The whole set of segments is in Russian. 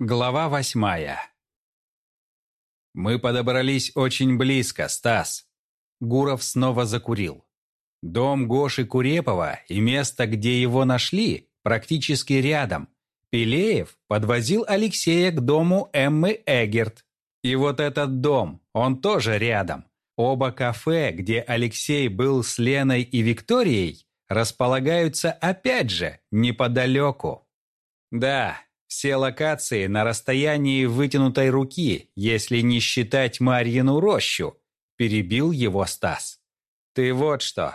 Глава восьмая Мы подобрались очень близко, Стас. Гуров снова закурил. Дом Гоши Курепова и место, где его нашли, практически рядом. Пелеев подвозил Алексея к дому Эммы Эгерт. И вот этот дом, он тоже рядом. Оба кафе, где Алексей был с Леной и Викторией, располагаются опять же неподалеку. Да, все локации на расстоянии вытянутой руки, если не считать Марьину рощу, перебил его Стас. Ты вот что.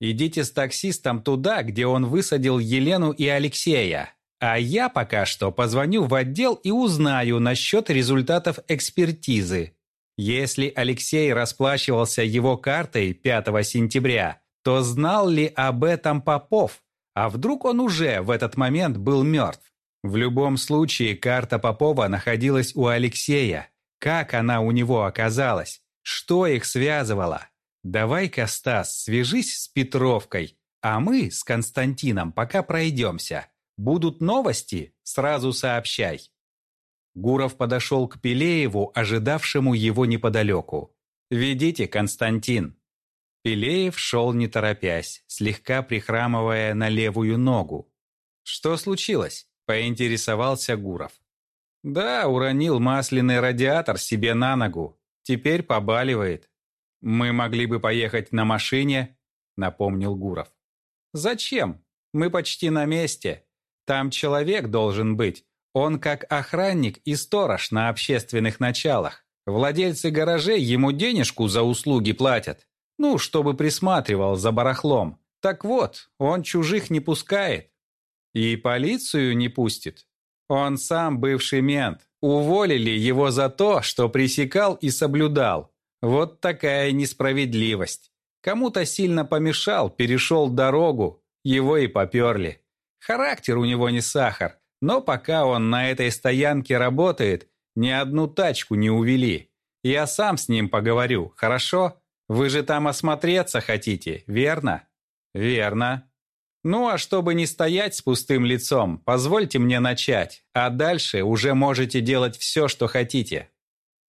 Идите с таксистом туда, где он высадил Елену и Алексея. А я пока что позвоню в отдел и узнаю насчет результатов экспертизы. Если Алексей расплачивался его картой 5 сентября, то знал ли об этом Попов? А вдруг он уже в этот момент был мертв? В любом случае, карта Попова находилась у Алексея. Как она у него оказалась? Что их связывало? Давай-ка, Стас, свяжись с Петровкой, а мы с Константином пока пройдемся. Будут новости? Сразу сообщай. Гуров подошел к Пелееву, ожидавшему его неподалеку. «Ведите, Константин». Пелеев шел не торопясь, слегка прихрамывая на левую ногу. «Что случилось?» Поинтересовался Гуров. «Да, уронил масляный радиатор себе на ногу. Теперь побаливает. Мы могли бы поехать на машине», — напомнил Гуров. «Зачем? Мы почти на месте. Там человек должен быть. Он как охранник и сторож на общественных началах. Владельцы гаражей ему денежку за услуги платят. Ну, чтобы присматривал за барахлом. Так вот, он чужих не пускает. И полицию не пустит. Он сам бывший мент. Уволили его за то, что пресекал и соблюдал. Вот такая несправедливость. Кому-то сильно помешал, перешел дорогу, его и поперли. Характер у него не сахар, но пока он на этой стоянке работает, ни одну тачку не увели. Я сам с ним поговорю, хорошо? Вы же там осмотреться хотите, верно? Верно. Ну а чтобы не стоять с пустым лицом, позвольте мне начать, а дальше уже можете делать все, что хотите.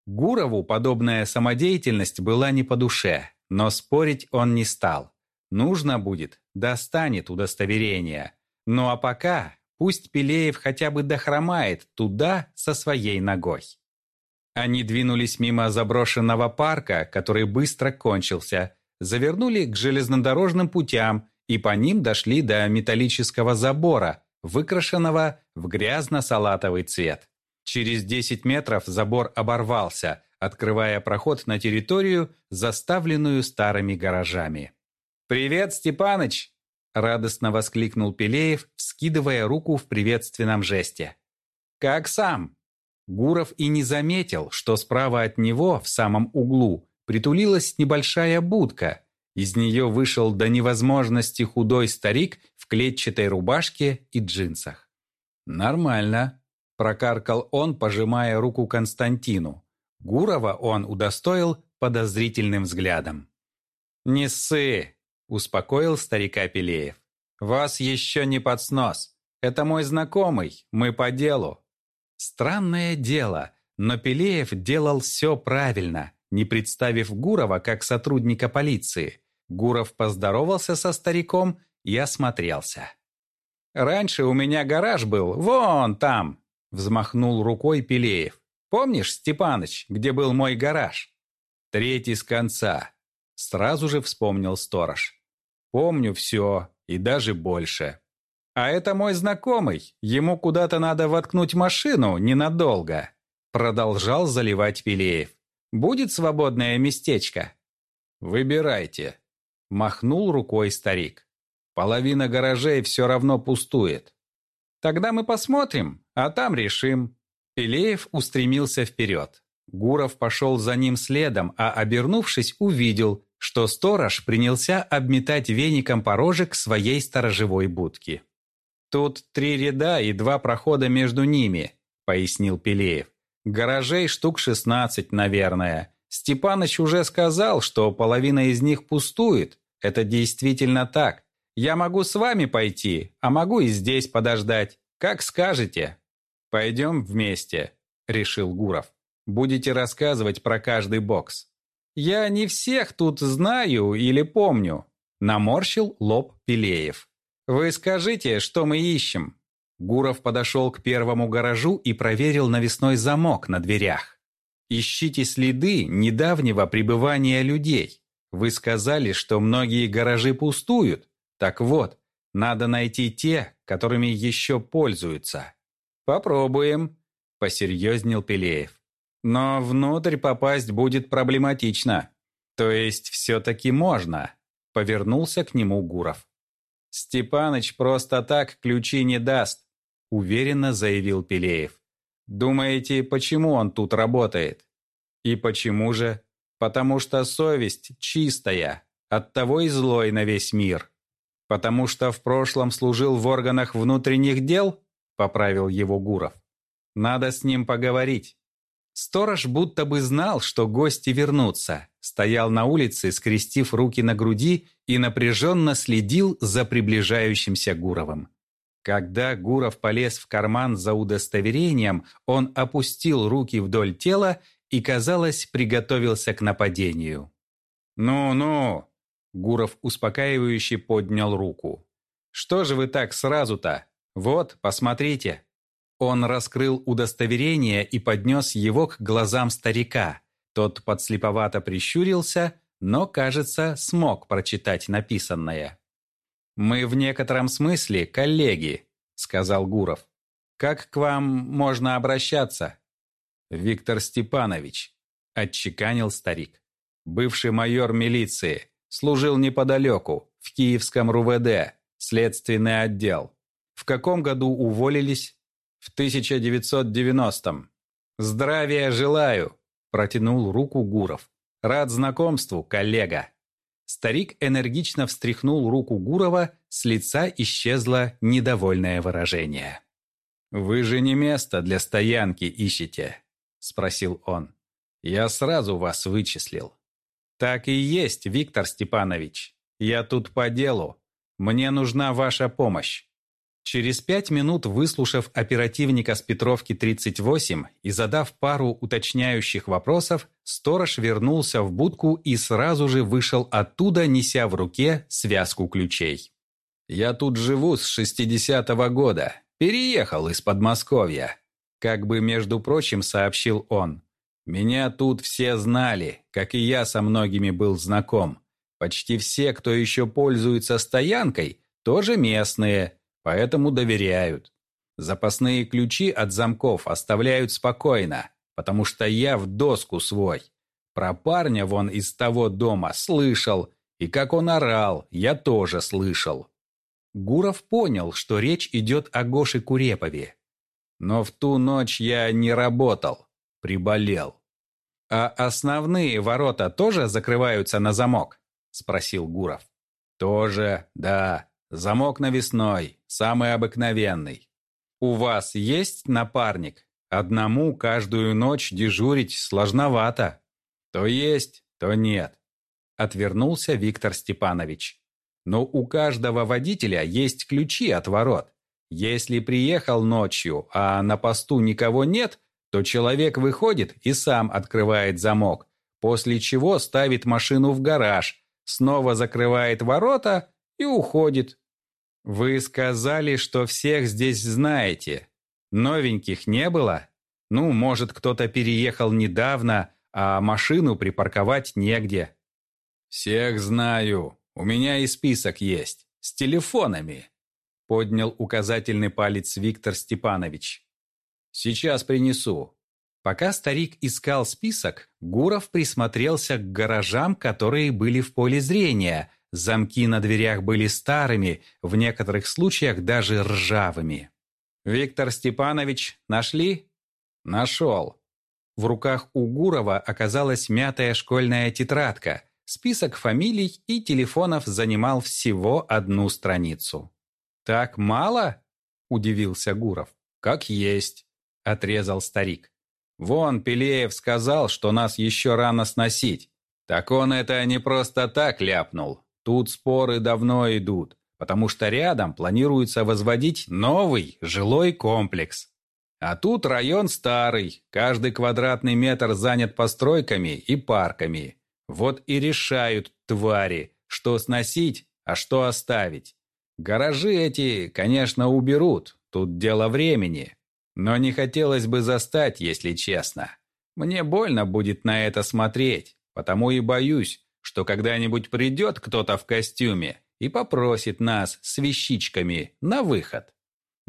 Гурову подобная самодеятельность была не по душе, но спорить он не стал. Нужно будет, достанет удостоверение. Ну а пока пусть Пелеев хотя бы дохромает туда со своей ногой. Они двинулись мимо заброшенного парка, который быстро кончился, завернули к железнодорожным путям и по ним дошли до металлического забора, выкрашенного в грязно-салатовый цвет. Через 10 метров забор оборвался, открывая проход на территорию, заставленную старыми гаражами. «Привет, Степаныч!» – радостно воскликнул Пелеев, вскидывая руку в приветственном жесте. «Как сам?» Гуров и не заметил, что справа от него, в самом углу, притулилась небольшая будка – из нее вышел до невозможности худой старик в клетчатой рубашке и джинсах. «Нормально», – прокаркал он, пожимая руку Константину. Гурова он удостоил подозрительным взглядом. «Не ссы!» – успокоил старика Пелеев. «Вас еще не под снос. Это мой знакомый, мы по делу». Странное дело, но Пелеев делал все правильно, не представив Гурова как сотрудника полиции. Гуров поздоровался со стариком и осмотрелся. «Раньше у меня гараж был, вон там!» Взмахнул рукой Пелеев. «Помнишь, Степаныч, где был мой гараж?» «Третий с конца», — сразу же вспомнил сторож. «Помню все, и даже больше. А это мой знакомый, ему куда-то надо воткнуть машину ненадолго», продолжал заливать Пелеев. «Будет свободное местечко?» «Выбирайте», Махнул рукой старик. Половина гаражей все равно пустует. Тогда мы посмотрим, а там решим. Пелеев устремился вперед. Гуров пошел за ним следом, а, обернувшись, увидел, что сторож принялся обметать веником порожек своей сторожевой будки. «Тут три ряда и два прохода между ними», — пояснил Пелеев. «Гаражей штук шестнадцать, наверное. Степаныч уже сказал, что половина из них пустует. Это действительно так. Я могу с вами пойти, а могу и здесь подождать. Как скажете». «Пойдем вместе», — решил Гуров. «Будете рассказывать про каждый бокс». «Я не всех тут знаю или помню», — наморщил лоб Пелеев. «Вы скажите, что мы ищем?» Гуров подошел к первому гаражу и проверил навесной замок на дверях. «Ищите следы недавнего пребывания людей. Вы сказали, что многие гаражи пустуют. Так вот, надо найти те, которыми еще пользуются». «Попробуем», — посерьезнел Пелеев. «Но внутрь попасть будет проблематично. То есть все-таки можно», — повернулся к нему Гуров. «Степаныч просто так ключи не даст уверенно заявил Пелеев. Думаете, почему он тут работает? И почему же? Потому что совесть чистая, оттого и злой на весь мир. Потому что в прошлом служил в органах внутренних дел? Поправил его Гуров. Надо с ним поговорить. Сторож будто бы знал, что гости вернутся, стоял на улице, скрестив руки на груди и напряженно следил за приближающимся Гуровым. Когда Гуров полез в карман за удостоверением, он опустил руки вдоль тела и, казалось, приготовился к нападению. «Ну-ну!» – Гуров успокаивающе поднял руку. «Что же вы так сразу-то? Вот, посмотрите!» Он раскрыл удостоверение и поднес его к глазам старика. Тот подслеповато прищурился, но, кажется, смог прочитать написанное. «Мы в некотором смысле коллеги», — сказал Гуров. «Как к вам можно обращаться?» «Виктор Степанович», — отчеканил старик. «Бывший майор милиции, служил неподалеку, в Киевском РУВД, следственный отдел. В каком году уволились?» «В 1990-м». «Здравия желаю», — протянул руку Гуров. «Рад знакомству, коллега». Старик энергично встряхнул руку Гурова, с лица исчезло недовольное выражение. «Вы же не место для стоянки ищете?» – спросил он. «Я сразу вас вычислил». «Так и есть, Виктор Степанович. Я тут по делу. Мне нужна ваша помощь. Через пять минут, выслушав оперативника с Петровки 38 и задав пару уточняющих вопросов, сторож вернулся в будку и сразу же вышел оттуда, неся в руке связку ключей. «Я тут живу с 60-го года. Переехал из Подмосковья», как бы, между прочим, сообщил он. «Меня тут все знали, как и я со многими был знаком. Почти все, кто еще пользуется стоянкой, тоже местные» поэтому доверяют. Запасные ключи от замков оставляют спокойно, потому что я в доску свой. Про парня вон из того дома слышал, и как он орал, я тоже слышал. Гуров понял, что речь идет о Гоше Курепове. Но в ту ночь я не работал, приболел. «А основные ворота тоже закрываются на замок?» – спросил Гуров. «Тоже, да. Замок навесной, самый обыкновенный. У вас есть напарник? Одному каждую ночь дежурить сложновато. То есть, то нет. Отвернулся Виктор Степанович. Но у каждого водителя есть ключи от ворот. Если приехал ночью, а на посту никого нет, то человек выходит и сам открывает замок, после чего ставит машину в гараж, снова закрывает ворота и уходит. «Вы сказали, что всех здесь знаете. Новеньких не было? Ну, может, кто-то переехал недавно, а машину припарковать негде». «Всех знаю. У меня и список есть. С телефонами», — поднял указательный палец Виктор Степанович. «Сейчас принесу». Пока старик искал список, Гуров присмотрелся к гаражам, которые были в поле зрения — Замки на дверях были старыми, в некоторых случаях даже ржавыми. «Виктор Степанович, нашли?» «Нашел». В руках у Гурова оказалась мятая школьная тетрадка. Список фамилий и телефонов занимал всего одну страницу. «Так мало?» – удивился Гуров. «Как есть», – отрезал старик. «Вон, Пелеев сказал, что нас еще рано сносить. Так он это не просто так ляпнул. Тут споры давно идут, потому что рядом планируется возводить новый жилой комплекс. А тут район старый, каждый квадратный метр занят постройками и парками. Вот и решают твари, что сносить, а что оставить. Гаражи эти, конечно, уберут, тут дело времени. Но не хотелось бы застать, если честно. Мне больно будет на это смотреть, потому и боюсь, что когда-нибудь придет кто-то в костюме и попросит нас с вещичками на выход.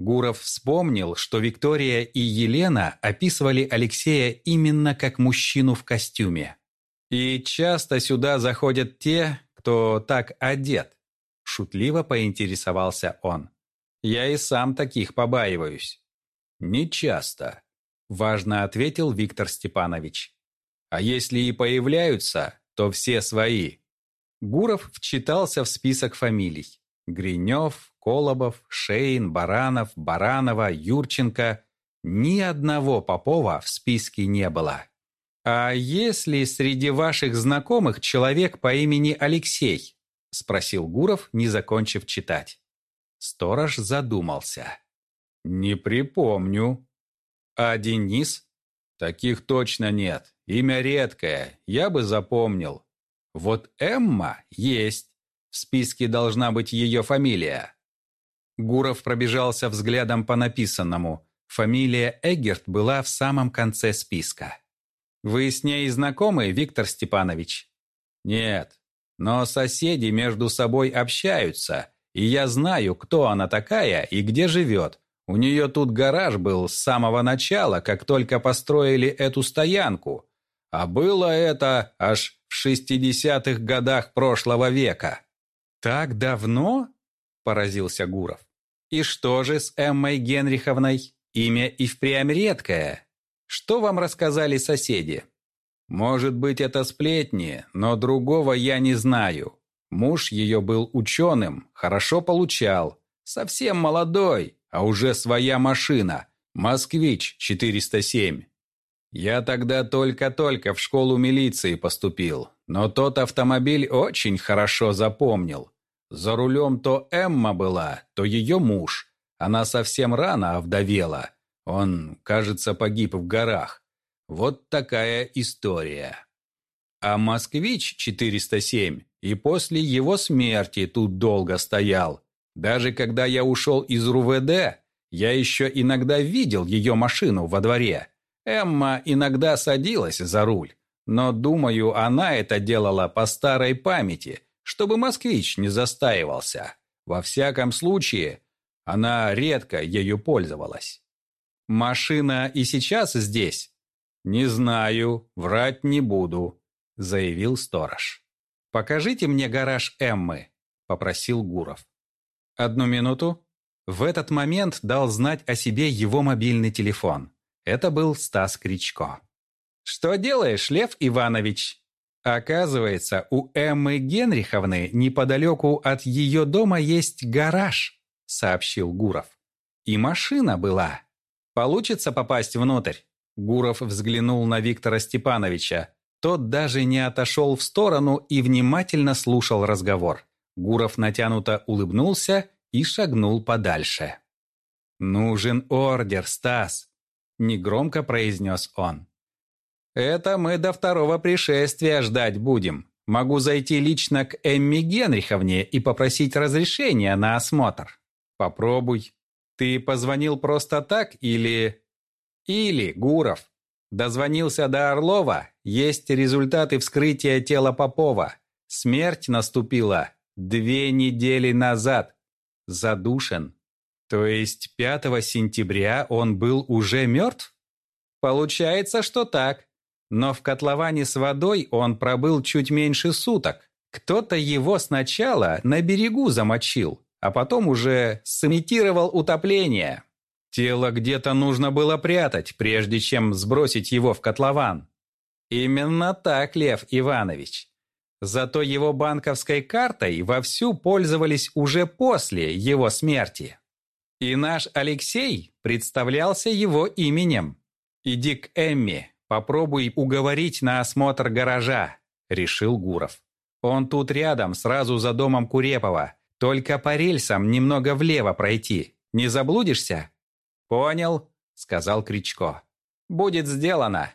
Гуров вспомнил, что Виктория и Елена описывали Алексея именно как мужчину в костюме. «И часто сюда заходят те, кто так одет», – шутливо поинтересовался он. «Я и сам таких побаиваюсь». «Не часто», – важно ответил Виктор Степанович. «А если и появляются, то все свои». Гуров вчитался в список фамилий. Гринев, Колобов, Шейн, Баранов, Баранова, Юрченко. Ни одного Попова в списке не было. «А если среди ваших знакомых человек по имени Алексей?» – спросил Гуров, не закончив читать. Сторож задумался. «Не припомню». «А Денис?» «Таких точно нет. Имя редкое. Я бы запомнил. Вот Эмма есть. В списке должна быть ее фамилия». Гуров пробежался взглядом по написанному. Фамилия Эггерт была в самом конце списка. «Вы с ней знакомы, Виктор Степанович?» «Нет, но соседи между собой общаются, и я знаю, кто она такая и где живет. У нее тут гараж был с самого начала, как только построили эту стоянку. А было это аж в 60-х годах прошлого века». «Так давно?» – поразился Гуров. «И что же с Эммой Генриховной? Имя и впрямь редкое. Что вам рассказали соседи?» «Может быть, это сплетни, но другого я не знаю. Муж ее был ученым, хорошо получал. Совсем молодой, а уже своя машина. «Москвич 407». Я тогда только-только в школу милиции поступил, но тот автомобиль очень хорошо запомнил. За рулем то Эмма была, то ее муж. Она совсем рано овдовела. Он, кажется, погиб в горах. Вот такая история. А «Москвич-407» и после его смерти тут долго стоял. Даже когда я ушел из РУВД, я еще иногда видел ее машину во дворе. Эмма иногда садилась за руль. Но, думаю, она это делала по старой памяти – чтобы москвич не застаивался. Во всяком случае, она редко ею пользовалась. «Машина и сейчас здесь?» «Не знаю, врать не буду», — заявил сторож. «Покажите мне гараж Эммы», — попросил Гуров. «Одну минуту». В этот момент дал знать о себе его мобильный телефон. Это был Стас Кричко. «Что делаешь, Лев Иванович?» Оказывается, у Эммы Генриховны неподалеку от ее дома есть гараж, сообщил Гуров. И машина была. Получится попасть внутрь? Гуров взглянул на Виктора Степановича. Тот даже не отошел в сторону и внимательно слушал разговор. Гуров натянуто улыбнулся и шагнул подальше. «Нужен ордер, Стас», – негромко произнес он. Это мы до второго пришествия ждать будем. Могу зайти лично к Эмми Генриховне и попросить разрешения на осмотр. Попробуй. Ты позвонил просто так или... Или, Гуров, дозвонился до Орлова, есть результаты вскрытия тела Попова. Смерть наступила две недели назад. Задушен. То есть 5 сентября он был уже мертв? Получается, что так. Но в котловане с водой он пробыл чуть меньше суток. Кто-то его сначала на берегу замочил, а потом уже сымитировал утопление. Тело где-то нужно было прятать, прежде чем сбросить его в котлован. Именно так, Лев Иванович. Зато его банковской картой вовсю пользовались уже после его смерти. И наш Алексей представлялся его именем. Иди к Эмми, «Попробуй уговорить на осмотр гаража», — решил Гуров. «Он тут рядом, сразу за домом Курепова. Только по рельсам немного влево пройти. Не заблудишься?» «Понял. сказал Кричко. «Будет сделано!»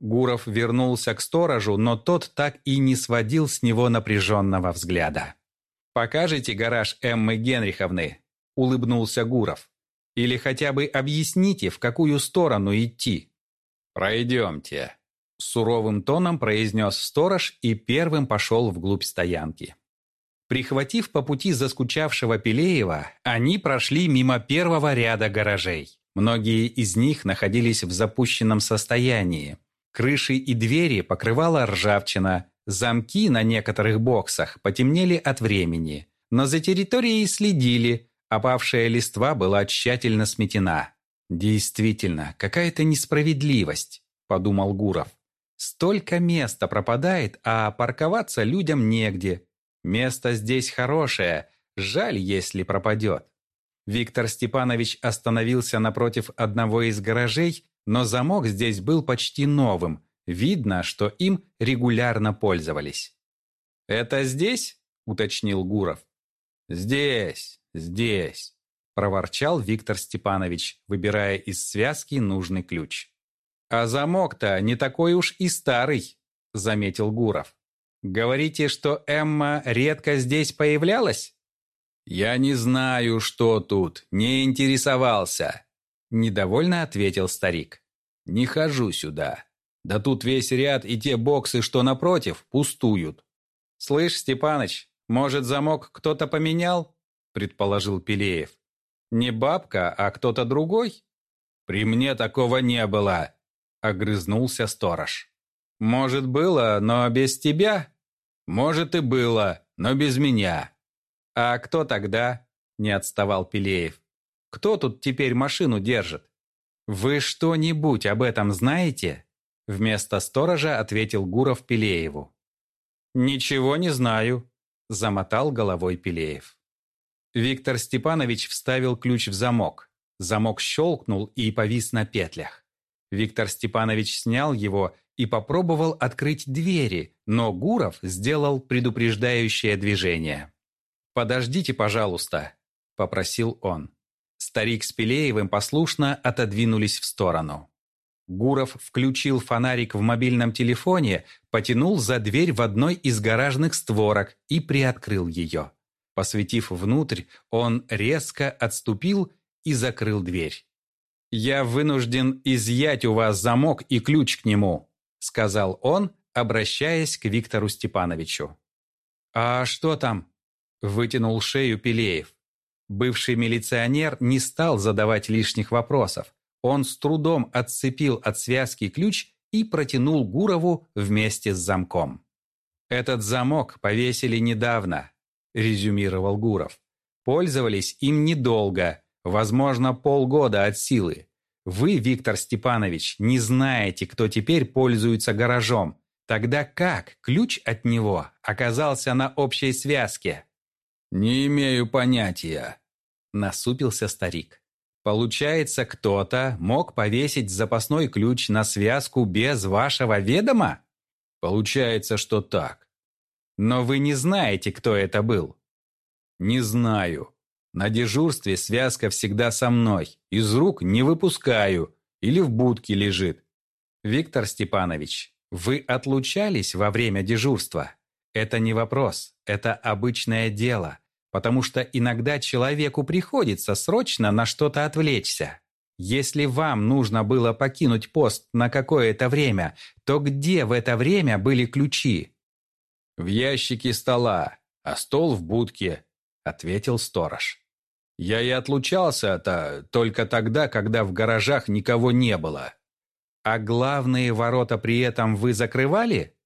Гуров вернулся к сторожу, но тот так и не сводил с него напряженного взгляда. «Покажете гараж Эммы Генриховны?» – улыбнулся Гуров. «Или хотя бы объясните, в какую сторону идти?» «Пройдемте», – суровым тоном произнес сторож и первым пошел вглубь стоянки. Прихватив по пути заскучавшего Пелеева, они прошли мимо первого ряда гаражей. Многие из них находились в запущенном состоянии. Крыши и двери покрывала ржавчина, замки на некоторых боксах потемнели от времени, но за территорией следили, опавшая листва была тщательно сметена. «Действительно, какая-то несправедливость», – подумал Гуров. «Столько места пропадает, а парковаться людям негде. Место здесь хорошее, жаль, если пропадет». Виктор Степанович остановился напротив одного из гаражей но замок здесь был почти новым. Видно, что им регулярно пользовались. «Это здесь?» – уточнил Гуров. «Здесь, здесь», – проворчал Виктор Степанович, выбирая из связки нужный ключ. «А замок-то не такой уж и старый», – заметил Гуров. «Говорите, что Эмма редко здесь появлялась?» «Я не знаю, что тут, не интересовался», Недовольно ответил старик. «Не хожу сюда. Да тут весь ряд и те боксы, что напротив, пустуют». «Слышь, Степаныч, может, замок кто-то поменял?» Предположил Пелеев. «Не бабка, а кто-то другой?» «При мне такого не было», — огрызнулся сторож. «Может, было, но без тебя?» «Может, и было, но без меня». «А кто тогда?» — не отставал Пелеев. Кто тут теперь машину держит? Вы что-нибудь об этом знаете? Вместо сторожа ответил Гуров Пелееву. Ничего не знаю, замотал головой Пелеев. Виктор Степанович вставил ключ в замок. Замок щелкнул и повис на петлях. Виктор Степанович снял его и попробовал открыть двери, но Гуров сделал предупреждающее движение. «Подождите, пожалуйста», – попросил он. Старик с Пелеевым послушно отодвинулись в сторону. Гуров включил фонарик в мобильном телефоне, потянул за дверь в одной из гаражных створок и приоткрыл ее. Посветив внутрь, он резко отступил и закрыл дверь. «Я вынужден изъять у вас замок и ключ к нему», сказал он, обращаясь к Виктору Степановичу. «А что там?» вытянул шею Пелеев. Бывший милиционер не стал задавать лишних вопросов. Он с трудом отцепил от связки ключ и протянул Гурову вместе с замком. «Этот замок повесили недавно», – резюмировал Гуров. «Пользовались им недолго, возможно, полгода от силы. Вы, Виктор Степанович, не знаете, кто теперь пользуется гаражом. Тогда как ключ от него оказался на общей связке?» «Не имею понятия», – насупился старик. «Получается, кто-то мог повесить запасной ключ на связку без вашего ведома?» «Получается, что так». «Но вы не знаете, кто это был?» «Не знаю. На дежурстве связка всегда со мной. Из рук не выпускаю. Или в будке лежит». «Виктор Степанович, вы отлучались во время дежурства?» Это не вопрос, это обычное дело, потому что иногда человеку приходится срочно на что-то отвлечься. Если вам нужно было покинуть пост на какое-то время, то где в это время были ключи? «В ящике стола, а стол в будке», — ответил сторож. «Я и отлучался-то только тогда, когда в гаражах никого не было». «А главные ворота при этом вы закрывали?»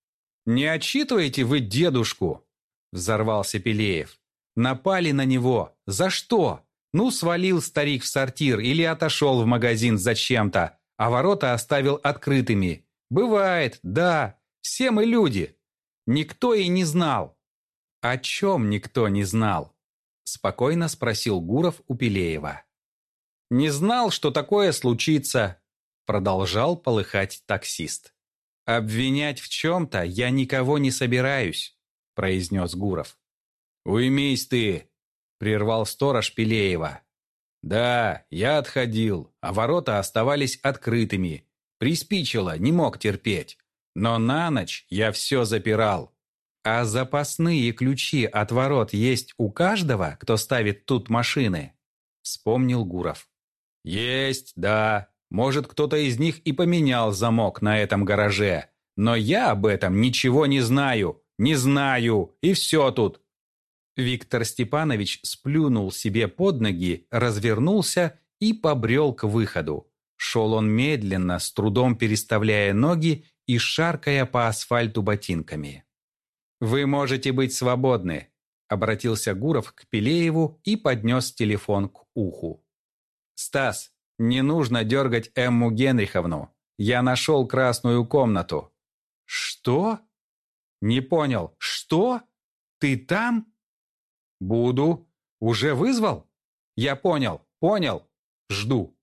«Не отчитываете вы дедушку?» – взорвался Пелеев. «Напали на него. За что? Ну, свалил старик в сортир или отошел в магазин зачем-то, а ворота оставил открытыми. Бывает, да, все мы люди. Никто и не знал». «О чем никто не знал?» – спокойно спросил Гуров у Пелеева. «Не знал, что такое случится», – продолжал полыхать таксист. «Обвинять в чем-то я никого не собираюсь», – произнес Гуров. «Уймись ты!» – прервал сторож Пелеева. «Да, я отходил, а ворота оставались открытыми. Приспичило, не мог терпеть. Но на ночь я все запирал. А запасные ключи от ворот есть у каждого, кто ставит тут машины?» Вспомнил Гуров. «Есть, да. Может, кто-то из них и поменял замок на этом гараже. Но я об этом ничего не знаю. Не знаю. И все тут. Виктор Степанович сплюнул себе под ноги, развернулся и побрел к выходу. Шел он медленно, с трудом переставляя ноги и шаркая по асфальту ботинками. «Вы можете быть свободны», — обратился Гуров к Пелееву и поднес телефон к уху. «Стас, не нужно дергать Эмму Генриховну. Я нашел красную комнату». «Что?» «Не понял. Что? Ты там?» «Буду. Уже вызвал?» «Я понял, понял. Жду».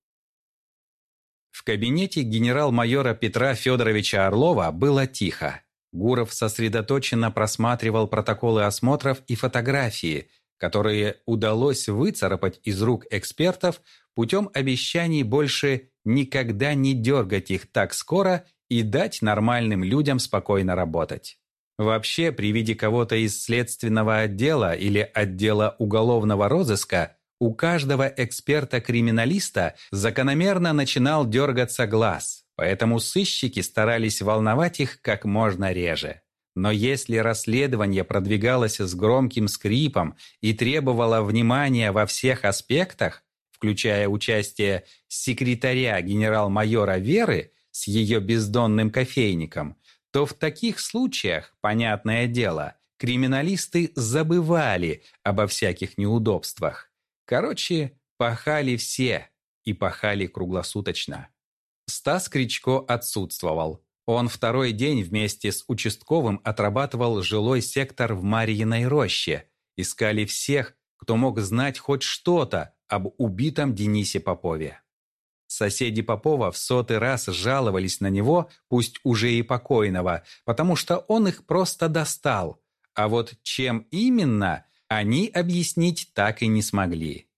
В кабинете генерал-майора Петра Федоровича Орлова было тихо. Гуров сосредоточенно просматривал протоколы осмотров и фотографии, которые удалось выцарапать из рук экспертов путем обещаний больше никогда не дергать их так скоро и дать нормальным людям спокойно работать. Вообще, при виде кого-то из следственного отдела или отдела уголовного розыска, у каждого эксперта-криминалиста закономерно начинал дергаться глаз, поэтому сыщики старались волновать их как можно реже. Но если расследование продвигалось с громким скрипом и требовало внимания во всех аспектах, включая участие секретаря генерал-майора Веры с ее бездонным кофейником, то в таких случаях, понятное дело, криминалисты забывали обо всяких неудобствах. Короче, пахали все и пахали круглосуточно. Стас Кричко отсутствовал. Он второй день вместе с участковым отрабатывал жилой сектор в Марьиной роще. Искали всех, кто мог знать хоть что-то об убитом Денисе Попове. Соседи Попова в сотый раз жаловались на него, пусть уже и покойного, потому что он их просто достал. А вот чем именно, они объяснить так и не смогли.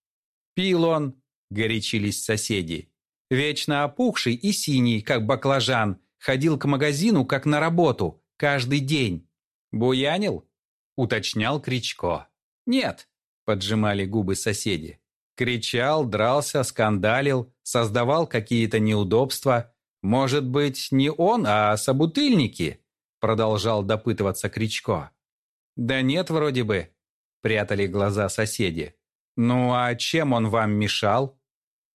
«Пил он», — горячились соседи. «Вечно опухший и синий, как баклажан, ходил к магазину, как на работу, каждый день». «Буянил?» — уточнял Кричко. «Нет», — поджимали губы соседи. Кричал, дрался, скандалил, создавал какие-то неудобства. Может быть, не он, а собутыльники? Продолжал допытываться Кричко. Да нет, вроде бы. Прятали глаза соседи. Ну а чем он вам мешал?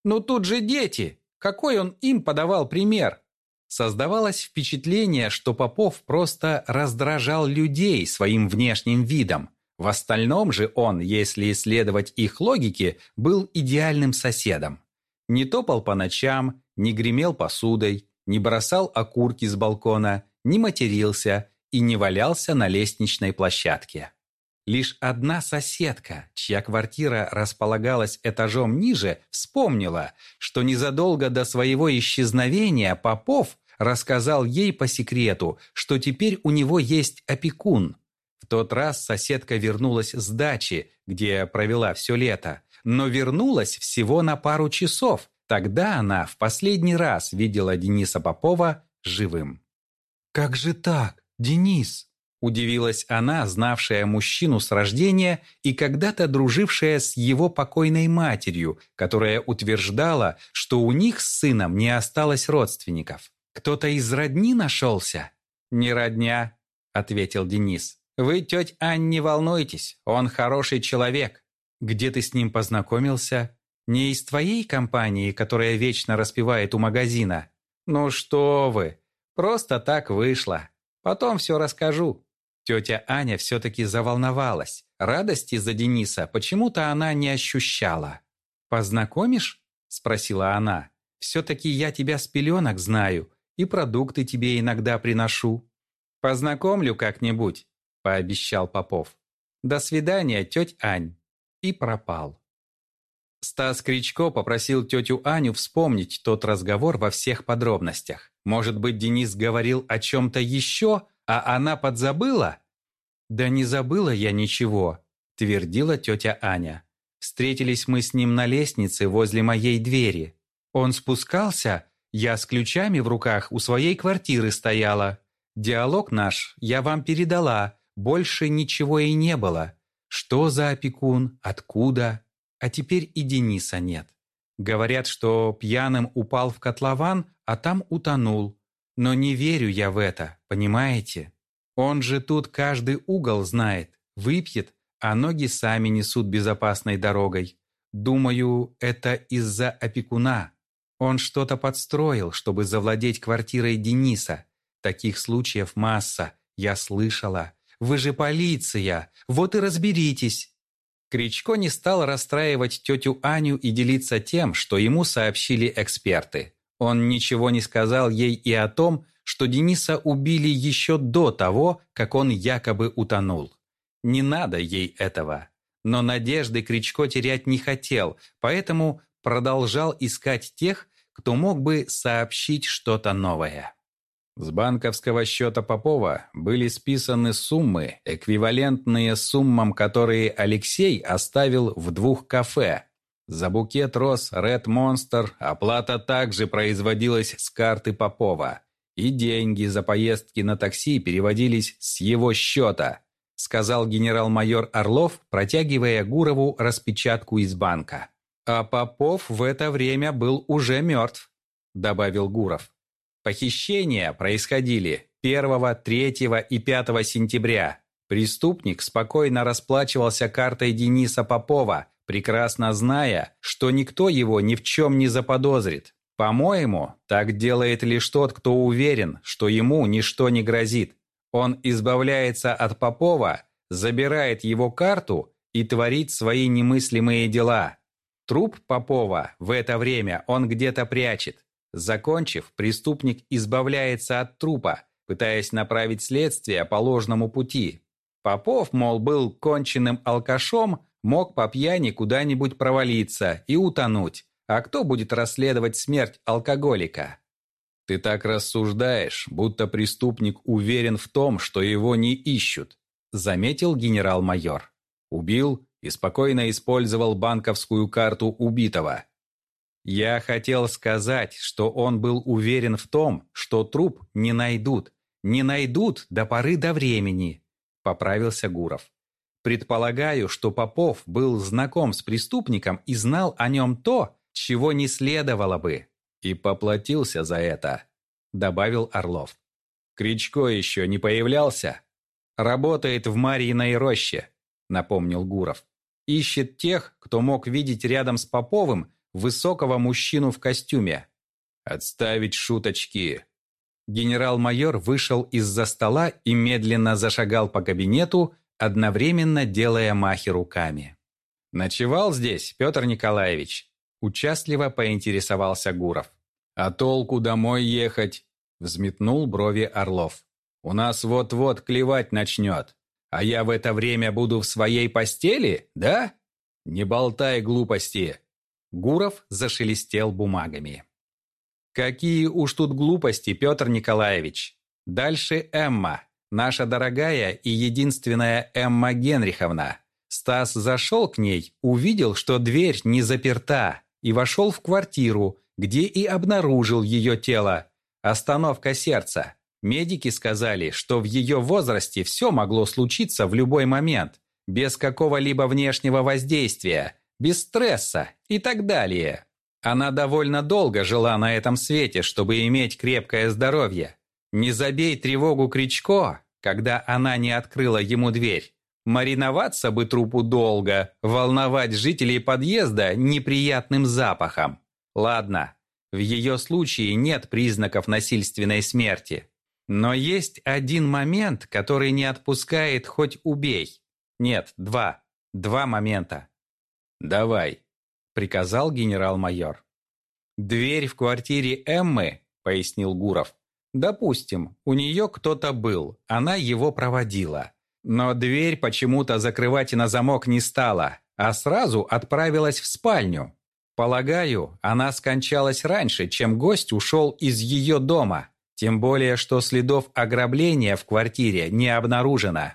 Ну тут же дети. Какой он им подавал пример? Создавалось впечатление, что Попов просто раздражал людей своим внешним видом. В остальном же он, если исследовать их логике, был идеальным соседом. Не топал по ночам, не гремел посудой, не бросал окурки с балкона, не матерился и не валялся на лестничной площадке. Лишь одна соседка, чья квартира располагалась этажом ниже, вспомнила, что незадолго до своего исчезновения Попов рассказал ей по секрету, что теперь у него есть опекун – в тот раз соседка вернулась с дачи, где провела все лето, но вернулась всего на пару часов. Тогда она в последний раз видела Дениса Попова живым. «Как же так, Денис?» Удивилась она, знавшая мужчину с рождения и когда-то дружившая с его покойной матерью, которая утверждала, что у них с сыном не осталось родственников. «Кто-то из родни нашелся?» «Не родня», — ответил Денис. Вы, тетя Ань, не волнуйтесь, он хороший человек. Где ты с ним познакомился? Не из твоей компании, которая вечно распевает у магазина? Ну что вы, просто так вышло. Потом все расскажу. Тетя Аня все-таки заволновалась. Радости за Дениса почему-то она не ощущала. «Познакомишь?» – спросила она. «Все-таки я тебя с пеленок знаю, и продукты тебе иногда приношу. Познакомлю как-нибудь пообещал Попов. «До свидания, тетя Ань!» И пропал. Стас Кричко попросил тетю Аню вспомнить тот разговор во всех подробностях. Может быть, Денис говорил о чем-то еще, а она подзабыла? «Да не забыла я ничего», – твердила тетя Аня. встретились мы с ним на лестнице возле моей двери. Он спускался, я с ключами в руках у своей квартиры стояла. Диалог наш я вам передала, больше ничего и не было. Что за опекун, откуда? А теперь и Дениса нет. Говорят, что пьяным упал в котлован, а там утонул. Но не верю я в это, понимаете? Он же тут каждый угол знает, выпьет, а ноги сами несут безопасной дорогой. Думаю, это из-за опекуна. Он что-то подстроил, чтобы завладеть квартирой Дениса. Таких случаев масса, я слышала. Вы же полиция, вот и разберитесь. Кричко не стал расстраивать тетю Аню и делиться тем, что ему сообщили эксперты. Он ничего не сказал ей и о том, что Дениса убили еще до того, как он якобы утонул. Не надо ей этого. Но надежды Кричко терять не хотел, поэтому продолжал искать тех, кто мог бы сообщить что-то новое. С банковского счета Попова были списаны суммы, эквивалентные суммам, которые Алексей оставил в двух кафе. За букет роз Red Monster оплата также производилась с карты Попова. И деньги за поездки на такси переводились с его счета, сказал генерал-майор Орлов, протягивая Гурову распечатку из банка. А Попов в это время был уже мертв, добавил Гуров. Похищения происходили 1, 3 и 5 сентября. Преступник спокойно расплачивался картой Дениса Попова, прекрасно зная, что никто его ни в чем не заподозрит. По-моему, так делает лишь тот, кто уверен, что ему ничто не грозит. Он избавляется от Попова, забирает его карту и творит свои немыслимые дела. Труп Попова в это время он где-то прячет. Закончив, преступник избавляется от трупа, пытаясь направить следствие по ложному пути. Попов, мол, был конченным алкашом, мог по пьяни куда-нибудь провалиться и утонуть. А кто будет расследовать смерть алкоголика? Ты так рассуждаешь, будто преступник уверен в том, что его не ищут, заметил генерал-майор. Убил и спокойно использовал банковскую карту убитого. Я хотел сказать, что он был уверен в том, что труп не найдут. Не найдут до поры до времени, поправился Гуров. Предполагаю, что Попов был знаком с преступником и знал о нем то, чего не следовало бы, и поплатился за это, добавил Орлов. Кричко еще не появлялся? Работает в Марьиной роще, напомнил Гуров. Ищет тех, кто мог видеть рядом с Поповым высокого мужчину в костюме. «Отставить шуточки!» Генерал-майор вышел из-за стола и медленно зашагал по кабинету, одновременно делая махи руками. «Ночевал здесь, Петр Николаевич?» Участливо поинтересовался Гуров. «А толку домой ехать?» Взметнул брови Орлов. «У нас вот-вот клевать начнет. А я в это время буду в своей постели, да? Не болтай глупости. Гуров зашелестел бумагами. «Какие уж тут глупости, Петр Николаевич! Дальше Эмма, наша дорогая и единственная Эмма Генриховна. Стас зашел к ней, увидел, что дверь не заперта, и вошел в квартиру, где и обнаружил ее тело. Остановка сердца. Медики сказали, что в ее возрасте все могло случиться в любой момент, без какого-либо внешнего воздействия, без стресса и так далее. Она довольно долго жила на этом свете, чтобы иметь крепкое здоровье. Не забей тревогу Кричко, когда она не открыла ему дверь. Мариноваться бы трупу долго, волновать жителей подъезда неприятным запахом. Ладно, в ее случае нет признаков насильственной смерти. Но есть один момент, который не отпускает хоть убей. Нет, два. Два момента. «Давай», — приказал генерал-майор. «Дверь в квартире Эммы», — пояснил Гуров. «Допустим, у нее кто-то был, она его проводила. Но дверь почему-то закрывать на замок не стала, а сразу отправилась в спальню. Полагаю, она скончалась раньше, чем гость ушел из ее дома, тем более, что следов ограбления в квартире не обнаружено».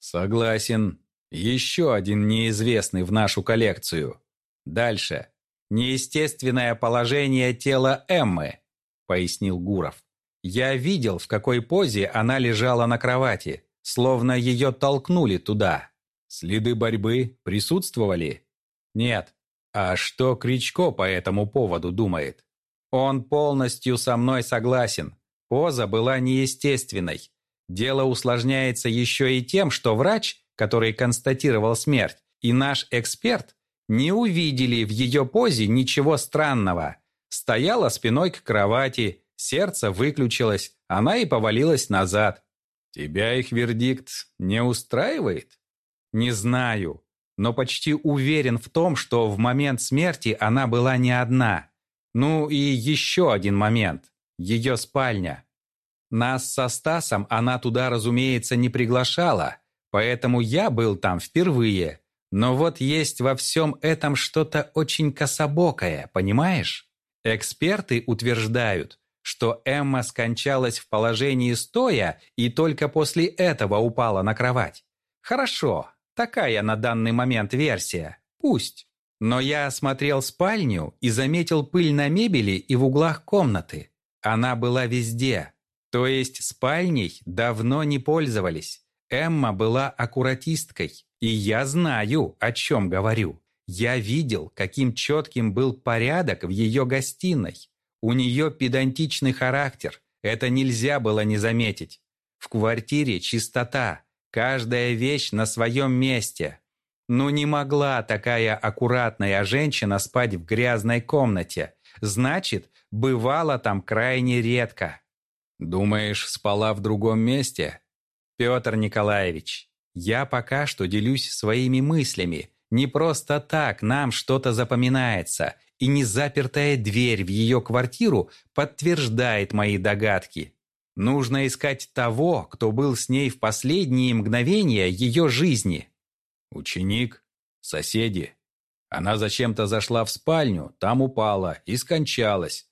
«Согласен», Еще один неизвестный в нашу коллекцию. Дальше. Неестественное положение тела Эммы, пояснил Гуров. Я видел, в какой позе она лежала на кровати, словно ее толкнули туда. Следы борьбы присутствовали? Нет. А что Кричко по этому поводу думает? Он полностью со мной согласен. Поза была неестественной. Дело усложняется еще и тем, что врач, который констатировал смерть, и наш эксперт не увидели в ее позе ничего странного. Стояла спиной к кровати, сердце выключилось, она и повалилась назад. Тебя их вердикт не устраивает? Не знаю, но почти уверен в том, что в момент смерти она была не одна. Ну и еще один момент. Ее спальня. Нас со Стасом она туда, разумеется, не приглашала, поэтому я был там впервые. Но вот есть во всем этом что-то очень кособокое, понимаешь? Эксперты утверждают, что Эмма скончалась в положении стоя и только после этого упала на кровать. Хорошо, такая на данный момент версия. Пусть. Но я осмотрел спальню и заметил пыль на мебели и в углах комнаты. Она была везде. То есть спальней давно не пользовались. Эмма была аккуратисткой, и я знаю, о чем говорю. Я видел, каким четким был порядок в ее гостиной. У нее педантичный характер, это нельзя было не заметить. В квартире чистота, каждая вещь на своем месте. Ну не могла такая аккуратная женщина спать в грязной комнате. Значит, бывала там крайне редко. Думаешь, спала в другом месте? Петр Николаевич, я пока что делюсь своими мыслями. Не просто так нам что-то запоминается, и незапертая дверь в ее квартиру подтверждает мои догадки. Нужно искать того, кто был с ней в последние мгновения ее жизни. Ученик? Соседи? Она зачем-то зашла в спальню, там упала и скончалась.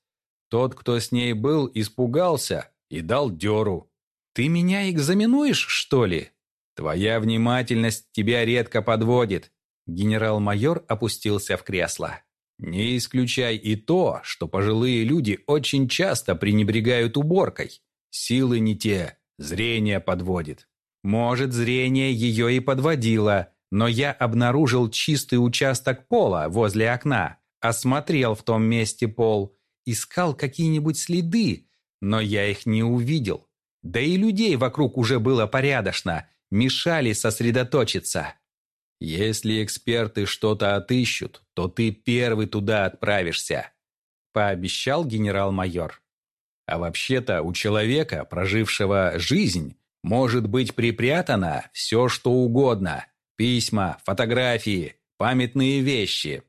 Тот, кто с ней был, испугался и дал дёру. «Ты меня экзаменуешь, что ли?» «Твоя внимательность тебя редко подводит». Генерал-майор опустился в кресло. «Не исключай и то, что пожилые люди очень часто пренебрегают уборкой. Силы не те, зрение подводит. Может, зрение ее и подводило, но я обнаружил чистый участок пола возле окна, осмотрел в том месте пол, искал какие-нибудь следы, но я их не увидел. Да и людей вокруг уже было порядочно, мешали сосредоточиться. Если эксперты что-то отыщут, то ты первый туда отправишься, пообещал генерал-майор. А вообще-то у человека, прожившего жизнь, может быть припрятано все, что угодно. Письма, фотографии, памятные вещи.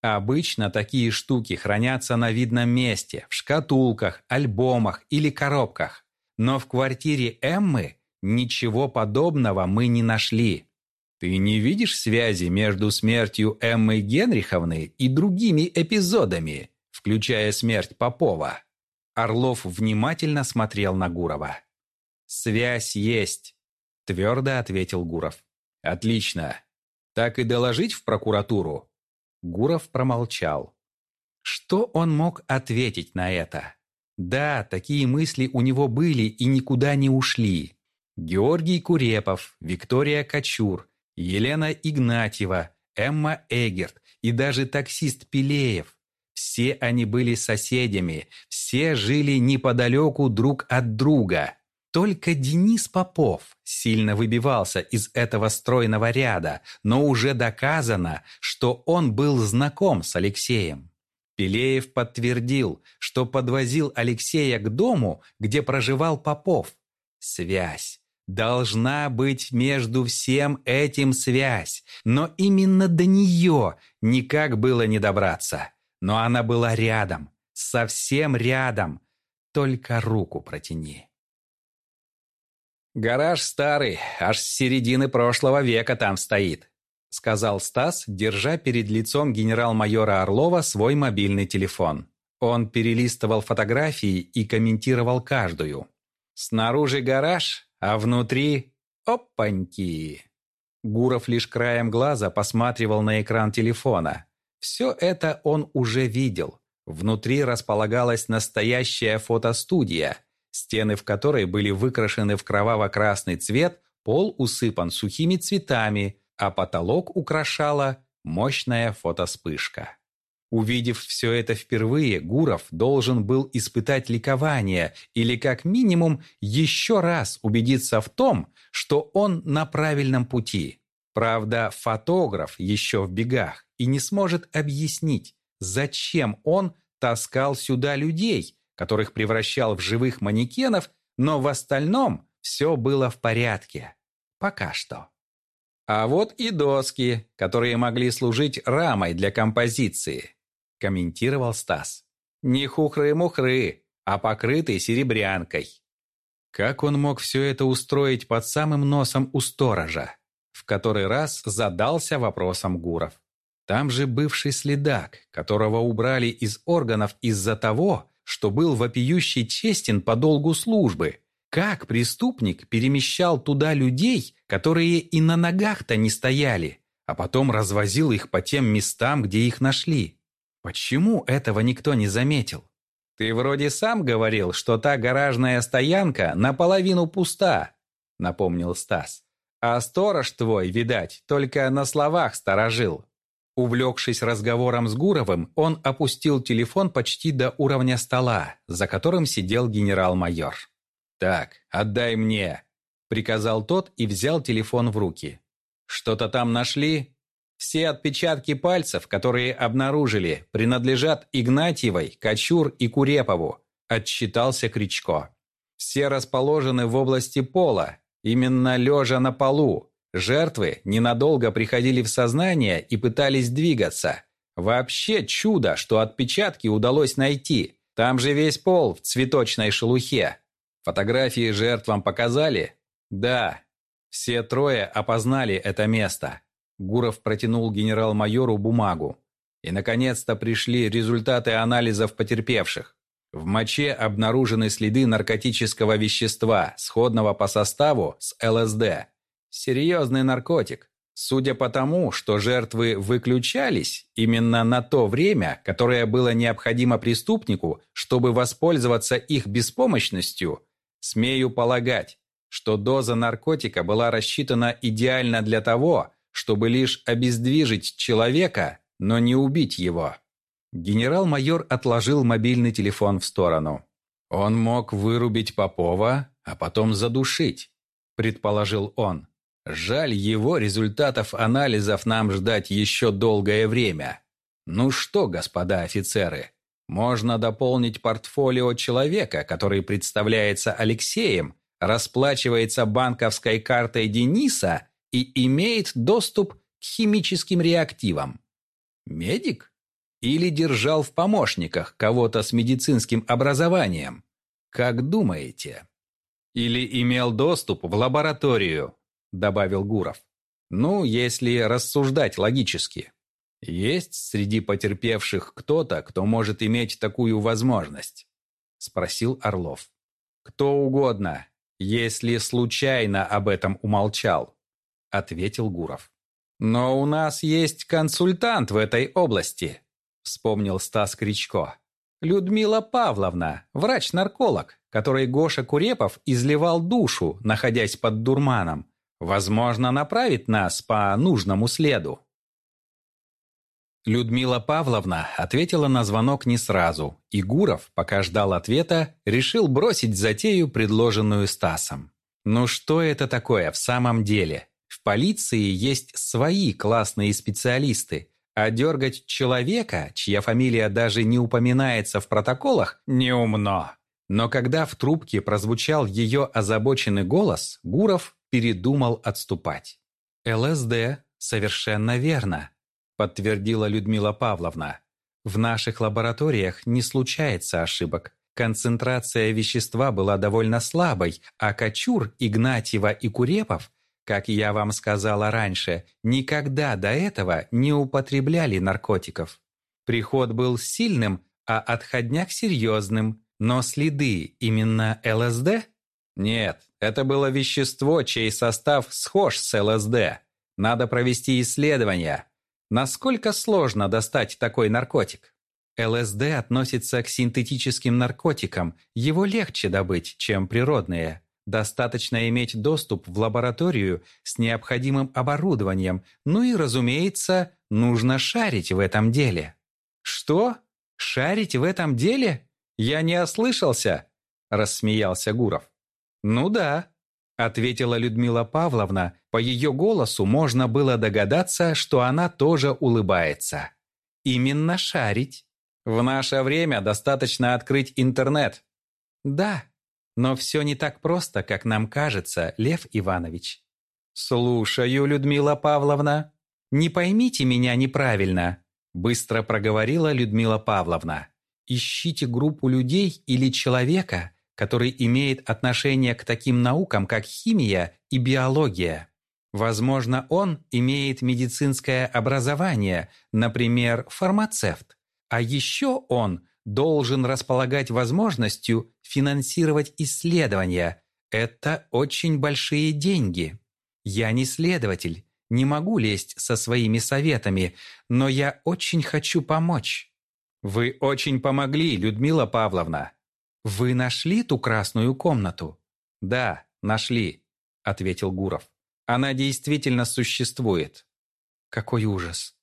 Обычно такие штуки хранятся на видном месте, в шкатулках, альбомах или коробках. Но в квартире Эммы ничего подобного мы не нашли. Ты не видишь связи между смертью Эммы Генриховны и другими эпизодами, включая смерть Попова? Орлов внимательно смотрел на Гурова. «Связь есть», – твердо ответил Гуров. «Отлично. Так и доложить в прокуратуру?» Гуров промолчал. Что он мог ответить на это? Да, такие мысли у него были и никуда не ушли. Георгий Курепов, Виктория Кочур, Елена Игнатьева, Эмма Эгерт и даже таксист Пилеев. Все они были соседями, все жили неподалеку друг от друга. Только Денис Попов сильно выбивался из этого стройного ряда, но уже доказано, что он был знаком с Алексеем. Пелеев подтвердил, что подвозил Алексея к дому, где проживал Попов. Связь. Должна быть между всем этим связь, но именно до нее никак было не добраться. Но она была рядом, совсем рядом. Только руку протяни. «Гараж старый, аж с середины прошлого века там стоит», сказал Стас, держа перед лицом генерал-майора Орлова свой мобильный телефон. Он перелистывал фотографии и комментировал каждую. «Снаружи гараж, а внутри... Опаньки!» Гуров лишь краем глаза посматривал на экран телефона. Все это он уже видел. Внутри располагалась настоящая фотостудия, стены в которой были выкрашены в кроваво-красный цвет, пол усыпан сухими цветами, а потолок украшала мощная фотоспышка. Увидев все это впервые, Гуров должен был испытать ликование или, как минимум, еще раз убедиться в том, что он на правильном пути. Правда, фотограф еще в бегах и не сможет объяснить, зачем он таскал сюда людей, которых превращал в живых манекенов, но в остальном все было в порядке. Пока что. А вот и доски, которые могли служить рамой для композиции комментировал Стас. «Не хухры-мухры, а покрытые серебрянкой». Как он мог все это устроить под самым носом у сторожа? В который раз задался вопросом Гуров. Там же бывший следак, которого убрали из органов из-за того, что был вопиющий честен по долгу службы. Как преступник перемещал туда людей, которые и на ногах-то не стояли, а потом развозил их по тем местам, где их нашли? Почему этого никто не заметил? Ты вроде сам говорил, что та гаражная стоянка наполовину пуста, напомнил Стас. А сторож твой, видать, только на словах сторожил. Увлекшись разговором с Гуровым, он опустил телефон почти до уровня стола, за которым сидел генерал-майор. «Так, отдай мне», — приказал тот и взял телефон в руки. «Что-то там нашли?» Все отпечатки пальцев, которые обнаружили, принадлежат Игнатьевой, Кочур и Курепову, отчитался Кричко. Все расположены в области пола, именно лежа на полу. Жертвы ненадолго приходили в сознание и пытались двигаться. Вообще чудо, что отпечатки удалось найти. Там же весь пол в цветочной шелухе. Фотографии жертвам показали? Да. Все трое опознали это место. Гуров протянул генерал-майору бумагу. И, наконец-то, пришли результаты анализов потерпевших. В моче обнаружены следы наркотического вещества, сходного по составу с ЛСД. Серьезный наркотик. Судя по тому, что жертвы выключались именно на то время, которое было необходимо преступнику, чтобы воспользоваться их беспомощностью, смею полагать, что доза наркотика была рассчитана идеально для того, чтобы лишь обездвижить человека, но не убить его. Генерал-майор отложил мобильный телефон в сторону. «Он мог вырубить Попова, а потом задушить», – предположил он. «Жаль, его результатов анализов нам ждать еще долгое время. Ну что, господа офицеры, можно дополнить портфолио человека, который представляется Алексеем, расплачивается банковской картой Дениса – и имеет доступ к химическим реактивам. Медик? Или держал в помощниках кого-то с медицинским образованием? Как думаете? Или имел доступ в лабораторию, добавил Гуров. Ну, если рассуждать логически. Есть среди потерпевших кто-то, кто может иметь такую возможность? Спросил Орлов. Кто угодно, если случайно об этом умолчал ответил Гуров. «Но у нас есть консультант в этой области», – вспомнил Стас Кричко. «Людмила Павловна, врач-нарколог, которой Гоша Курепов изливал душу, находясь под дурманом. Возможно, направит нас по нужному следу». Людмила Павловна ответила на звонок не сразу, и Гуров, пока ждал ответа, решил бросить затею, предложенную Стасом. «Ну что это такое в самом деле?» В полиции есть свои классные специалисты, а дергать человека, чья фамилия даже не упоминается в протоколах, неумно. Но когда в трубке прозвучал ее озабоченный голос, Гуров передумал отступать. «ЛСД, совершенно верно», – подтвердила Людмила Павловна. «В наших лабораториях не случается ошибок. Концентрация вещества была довольно слабой, а Кочур, Игнатьева и Курепов – как я вам сказала раньше, никогда до этого не употребляли наркотиков. Приход был сильным, а отходняк серьезным, но следы именно ЛСД? Нет, это было вещество, чей состав схож с ЛСД. Надо провести исследование. Насколько сложно достать такой наркотик? ЛСД относится к синтетическим наркотикам, его легче добыть, чем природные. Достаточно иметь доступ в лабораторию с необходимым оборудованием, ну и, разумеется, нужно шарить в этом деле. Что? Шарить в этом деле? Я не ослышался? Рассмеялся Гуров. Ну да, ответила Людмила Павловна. По ее голосу можно было догадаться, что она тоже улыбается. Именно шарить. В наше время достаточно открыть интернет. Да, но все не так просто, как нам кажется, Лев Иванович. Слушаю, Людмила Павловна. Не поймите меня неправильно, быстро проговорила Людмила Павловна. Ищите группу людей или человека, который имеет отношение к таким наукам, как химия и биология. Возможно, он имеет медицинское образование, например, фармацевт. А еще он должен располагать возможностью финансировать исследования. Это очень большие деньги. Я не следователь, не могу лезть со своими советами, но я очень хочу помочь. Вы очень помогли, Людмила Павловна. Вы нашли ту красную комнату? Да, нашли, ответил Гуров. Она действительно существует. Какой ужас.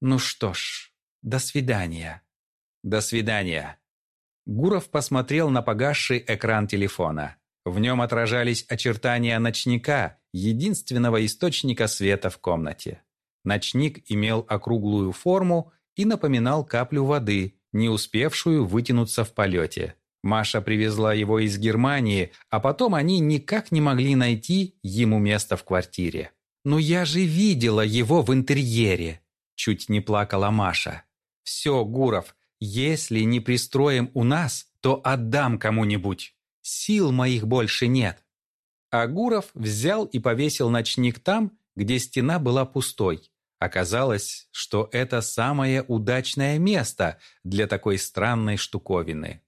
Ну что ж, до свидания. До свидания. Гуров посмотрел на погасший экран телефона. В нем отражались очертания ночника, единственного источника света в комнате. Ночник имел округлую форму и напоминал каплю воды, не успевшую вытянуться в полете. Маша привезла его из Германии, а потом они никак не могли найти ему место в квартире. «Но я же видела его в интерьере!» Чуть не плакала Маша. Все, Гуров, если не пристроим у нас, то отдам кому-нибудь. Сил моих больше нет. А Гуров взял и повесил ночник там, где стена была пустой. Оказалось, что это самое удачное место для такой странной штуковины.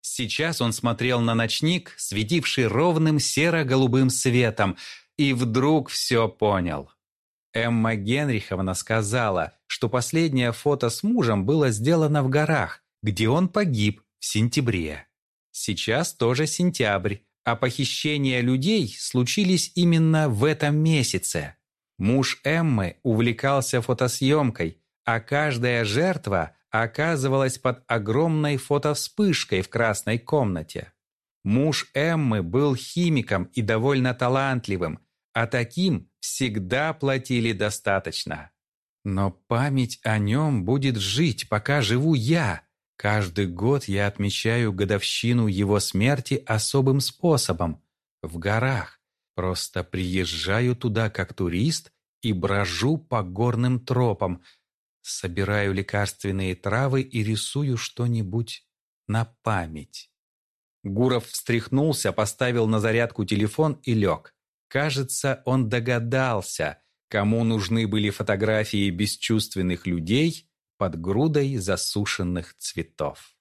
Сейчас он смотрел на ночник, светивший ровным серо-голубым светом, и вдруг все понял. Эмма Генриховна сказала, что последнее фото с мужем было сделано в горах, где он погиб в сентябре. Сейчас тоже сентябрь, а похищения людей случились именно в этом месяце. Муж Эммы увлекался фотосъемкой, а каждая жертва оказывалась под огромной фотовспышкой в красной комнате. Муж Эммы был химиком и довольно талантливым, а таким всегда платили достаточно. Но память о нем будет жить, пока живу я. Каждый год я отмечаю годовщину его смерти особым способом – в горах. Просто приезжаю туда как турист и брожу по горным тропам, собираю лекарственные травы и рисую что-нибудь на память. Гуров встряхнулся, поставил на зарядку телефон и лег. Кажется, он догадался, кому нужны были фотографии бесчувственных людей под грудой засушенных цветов.